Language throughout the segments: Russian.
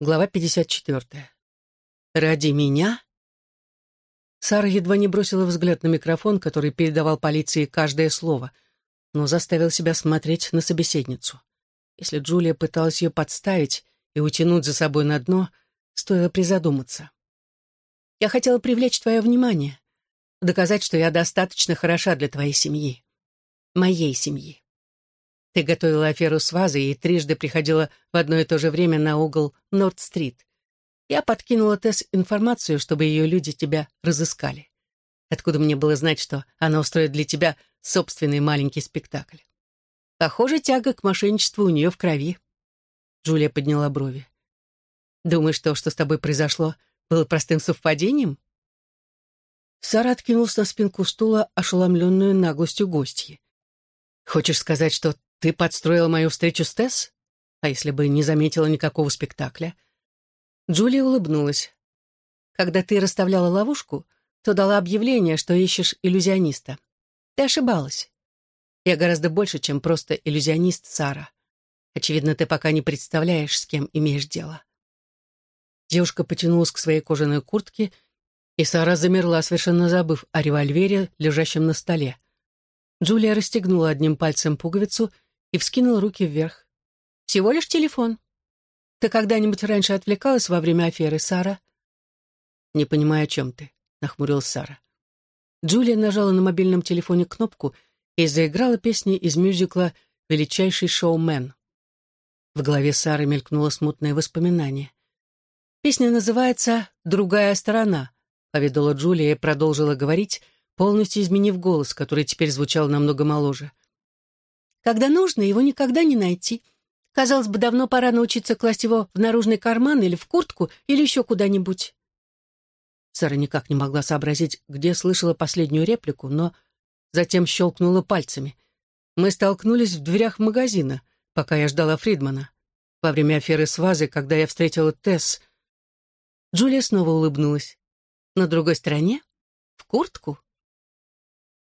Глава 54. «Ради меня?» Сара едва не бросила взгляд на микрофон, который передавал полиции каждое слово, но заставил себя смотреть на собеседницу. Если Джулия пыталась ее подставить и утянуть за собой на дно, стоило призадуматься. «Я хотела привлечь твое внимание, доказать, что я достаточно хороша для твоей семьи, моей семьи. Ты готовила аферу с вазой и трижды приходила в одно и то же время на угол Норд-стрит. Я подкинула Тесс информацию, чтобы ее люди тебя разыскали. Откуда мне было знать, что она устроит для тебя собственный маленький спектакль? Похоже, тяга к мошенничеству у нее в крови. Джулия подняла брови. Думаешь, то, что с тобой произошло, было простым совпадением? Сара откинулась на спинку стула, ошеломленную наглостью гостьи. Хочешь сказать, что ты подстроила мою встречу с Тесс? А если бы не заметила никакого спектакля? Джулия улыбнулась. Когда ты расставляла ловушку, то дала объявление, что ищешь иллюзиониста. Ты ошибалась. Я гораздо больше, чем просто иллюзионист Сара. Очевидно, ты пока не представляешь, с кем имеешь дело. Девушка потянулась к своей кожаной куртке, и Сара замерла, совершенно забыв о револьвере, лежащем на столе. Джулия расстегнула одним пальцем пуговицу и вскинул руки вверх. «Всего лишь телефон. Ты когда-нибудь раньше отвлекалась во время аферы, Сара?» «Не понимаю, о чем ты», — нахмурилась Сара. Джулия нажала на мобильном телефоне кнопку и заиграла песни из мюзикла «Величайший шоумен». В голове Сары мелькнуло смутное воспоминание. «Песня называется «Другая сторона», — поведала Джулия и продолжила говорить, полностью изменив голос, который теперь звучал намного моложе. — когда нужно, его никогда не найти. Казалось бы, давно пора научиться класть его в наружный карман или в куртку, или еще куда-нибудь. Сара никак не могла сообразить, где слышала последнюю реплику, но затем щелкнула пальцами. Мы столкнулись в дверях магазина, пока я ждала Фридмана. Во время аферы с вазой, когда я встретила Тесс. Джулия снова улыбнулась. На другой стороне? В куртку?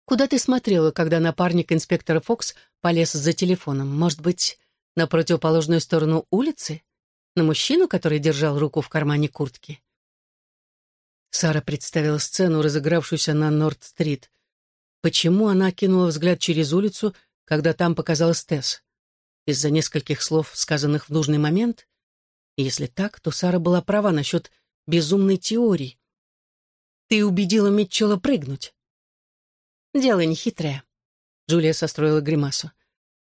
Куда ты смотрела, когда напарник инспектора Фокс полез за телефоном? Может быть, на противоположную сторону улицы? На мужчину, который держал руку в кармане куртки? Сара представила сцену, разыгравшуюся на Норд-стрит. Почему она кинула взгляд через улицу, когда там показалась Тесс? Из-за нескольких слов, сказанных в нужный момент? Если так, то Сара была права насчет безумной теории. Ты убедила Митчелла прыгнуть. Дело нехитрое. Джулия состроила гримасу.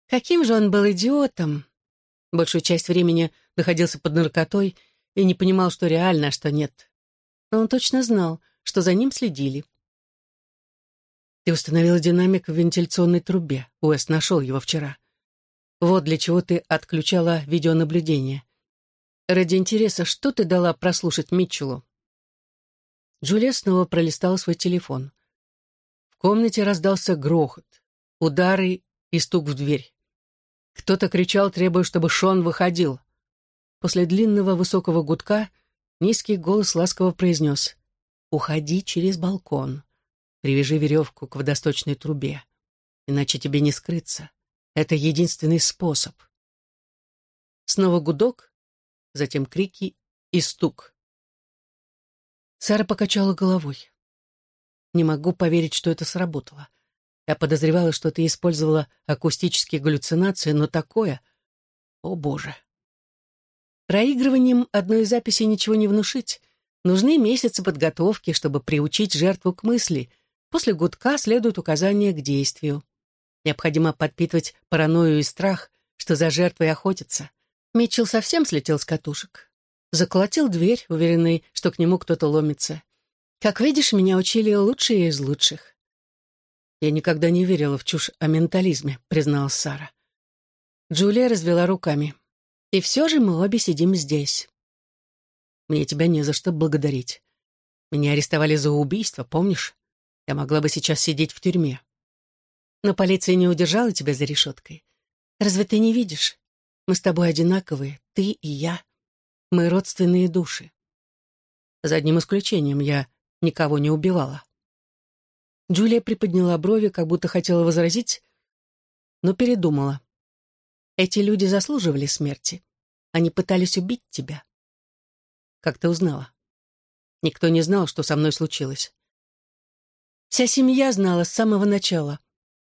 Каким же он был идиотом! Большую часть времени находился под наркотой и не понимал, что реально, а что нет. Но он точно знал, что за ним следили. Ты установила динамик в вентиляционной трубе. Уэс нашел его вчера. Вот для чего ты отключала видеонаблюдение. Ради интереса, что ты дала прослушать Митчеллу? Джулия снова пролистала свой телефон комнате раздался грохот, удары и стук в дверь. Кто-то кричал, требуя, чтобы Шон выходил. После длинного высокого гудка низкий голос ласково произнес «Уходи через балкон, привяжи веревку к водосточной трубе, иначе тебе не скрыться. Это единственный способ». Снова гудок, затем крики и стук. Сара покачала головой. Не могу поверить, что это сработало. Я подозревала, что ты использовала акустические галлюцинации, но такое... О, Боже! Проигрыванием одной записи ничего не внушить. Нужны месяцы подготовки, чтобы приучить жертву к мысли. После гудка следует указание к действию. Необходимо подпитывать паранойю и страх, что за жертвой охотятся. Митчелл совсем слетел с катушек. Заколотил дверь, уверенный, что к нему кто-то ломится. Как видишь, меня учили лучшие из лучших. Я никогда не верила в чушь о ментализме, призналась Сара. Джулия развела руками. И все же мы обе сидим здесь. Мне тебя не за что благодарить. Меня арестовали за убийство, помнишь? Я могла бы сейчас сидеть в тюрьме. Но полиция не удержала тебя за решеткой. Разве ты не видишь? Мы с тобой одинаковые, ты и я. Мы родственные души. За одним исключением я никого не убивала. Джулия приподняла брови, как будто хотела возразить, но передумала. Эти люди заслуживали смерти. Они пытались убить тебя. как ты узнала? Никто не знал, что со мной случилось. Вся семья знала с самого начала,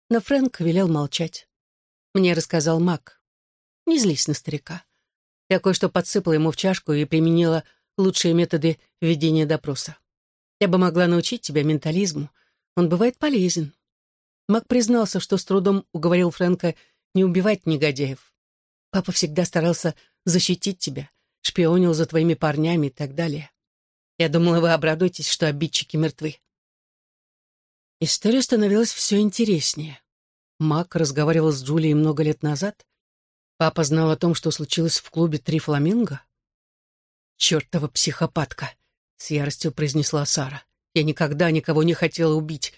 но Фрэнк велел молчать. Мне рассказал Мак. Не злись на старика. Я кое-что подсыпала ему в чашку и применила лучшие методы ведения допроса. Я бы могла научить тебя ментализму. Он бывает полезен. Мак признался, что с трудом уговорил Фрэнка не убивать негодяев. Папа всегда старался защитить тебя, шпионил за твоими парнями и так далее. Я думала, вы обрадуетесь, что обидчики мертвы. История становилась все интереснее. Мак разговаривал с Джулией много лет назад. Папа знал о том, что случилось в клубе «Три фламинго». «Чертова психопатка!» — с яростью произнесла Сара. «Я никогда никого не хотела убить.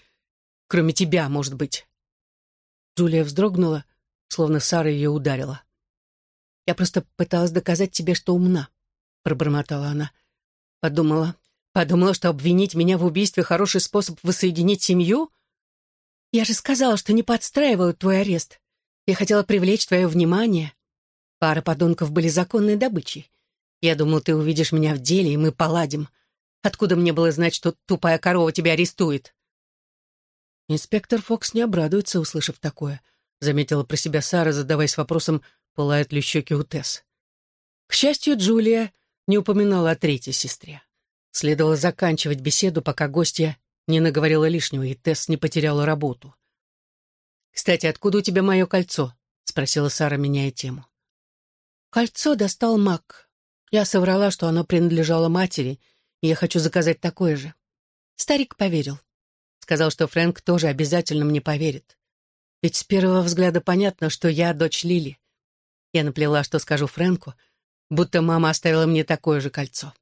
Кроме тебя, может быть». Джулия вздрогнула, словно Сара ее ударила. «Я просто пыталась доказать тебе, что умна», — пробормотала она. Подумала, подумала, что обвинить меня в убийстве — хороший способ воссоединить семью? Я же сказала, что не подстраиваю твой арест. Я хотела привлечь твое внимание. Пара подонков были законной добычей. Я думала, ты увидишь меня в деле, и мы поладим. Откуда мне было знать, что тупая корова тебя арестует?» Инспектор Фокс не обрадуется, услышав такое, заметила про себя Сара, задаваясь вопросом, пылают ли щеки у Тесс. К счастью, Джулия не упоминала о третьей сестре. Следовало заканчивать беседу, пока гостья не наговорила лишнего, и Тесс не потеряла работу. «Кстати, откуда у тебя мое кольцо?» — спросила Сара, меняя тему. «Кольцо достал Мак. Я соврала, что оно принадлежало матери, я хочу заказать такое же. Старик поверил. Сказал, что Фрэнк тоже обязательно мне поверит. Ведь с первого взгляда понятно, что я дочь Лили. Я наплела, что скажу Фрэнку — будто мама оставила мне такое же кольцо.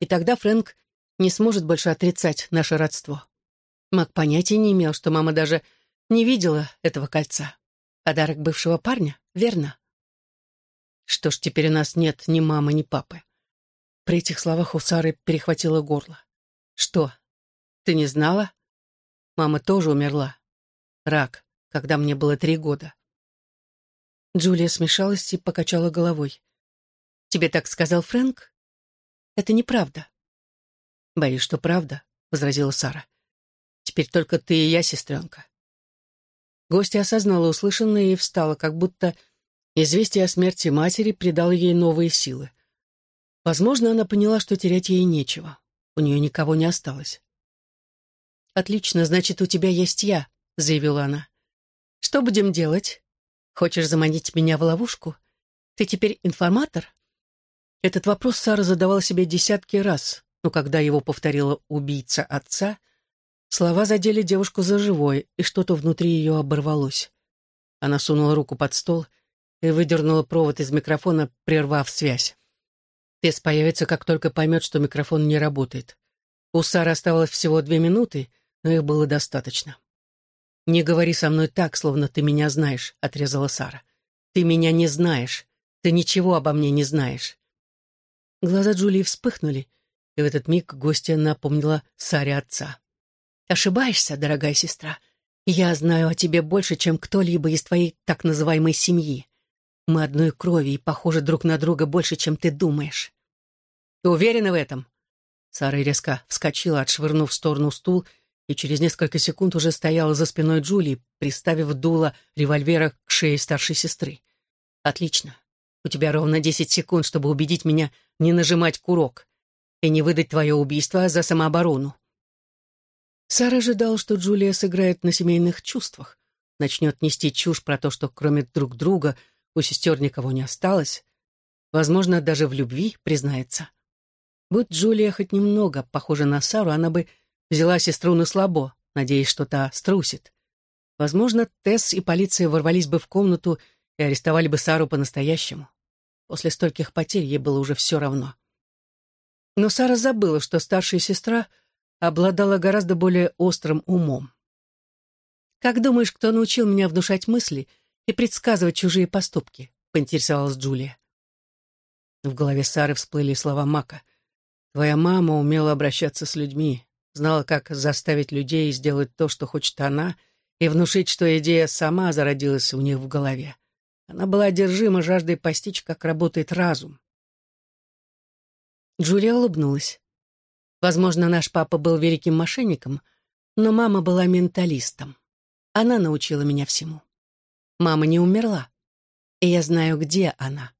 И тогда Фрэнк не сможет больше отрицать наше родство. Мак понятия не имел, что мама даже не видела этого кольца. Подарок бывшего парня, верно? Что ж, теперь у нас нет ни мамы, ни папы. При этих словах у Сары перехватило горло. Что, ты не знала? Мама тоже умерла. Рак, когда мне было три года. Джулия смешалась и покачала головой. Тебе так сказал Фрэнк? Это неправда. Боюсь, что правда, возразила Сара. Теперь только ты и я, сестренка. Гостья осознала услышанное и встала, как будто известие о смерти матери придало ей новые силы. Возможно, она поняла, что терять ей нечего. У нее никого не осталось. «Отлично, значит, у тебя есть я», — заявила она. «Что будем делать? Хочешь заманить меня в ловушку? Ты теперь информатор?» Этот вопрос Сара задавала себе десятки раз, но когда его повторила убийца отца, слова задели девушку за живое, и что-то внутри ее оборвалось. Она сунула руку под стол и выдернула провод из микрофона, прервав связь. Тесс появится, как только поймет, что микрофон не работает. У Сары оставалось всего две минуты, но их было достаточно. «Не говори со мной так, словно ты меня знаешь», — отрезала Сара. «Ты меня не знаешь. Ты ничего обо мне не знаешь. Глаза Джулии вспыхнули, и в этот миг гостья напомнила Саре отца. «Ошибаешься, дорогая сестра. Я знаю о тебе больше, чем кто-либо из твоей так называемой семьи. Мы одной крови и похожи друг на друга больше, чем ты думаешь». «Ты уверена в этом?» Сара резко вскочила, отшвырнув в сторону стул, и через несколько секунд уже стояла за спиной Джулии, приставив дуло револьвера к шее старшей сестры. «Отлично. У тебя ровно десять секунд, чтобы убедить меня не нажимать курок и не выдать твое убийство за самооборону. Сара ожидала, что Джулия сыграет на семейных чувствах, начнет нести чушь про то, что кроме друг друга у сестер никого не осталось. Возможно, даже в любви признается. Будь Джулия хоть немного похожа на Сару, она бы взяла сестру на слабо, надеясь, что та струсит. Возможно, Тесс и полиция ворвались бы в комнату и арестовали бы Сару по-настоящему. После стольких потерь ей было уже все равно. Но Сара забыла, что старшая сестра обладала гораздо более острым умом. «Как думаешь, кто научил меня внушать мысли и предсказывать чужие поступки?» — поинтересовалась Джулия. В голове Сары всплыли слова Мака. «Твоя мама умела обращаться с людьми, знала, как заставить людей сделать то, что хочет она, и внушить, что идея сама зародилась у них в голове. Она была одержима жаждой постичь, как работает разум. Джулия улыбнулась. Возможно, наш папа был великим мошенником, но мама была менталистом. Она научила меня всему. Мама не умерла, и я знаю, где она.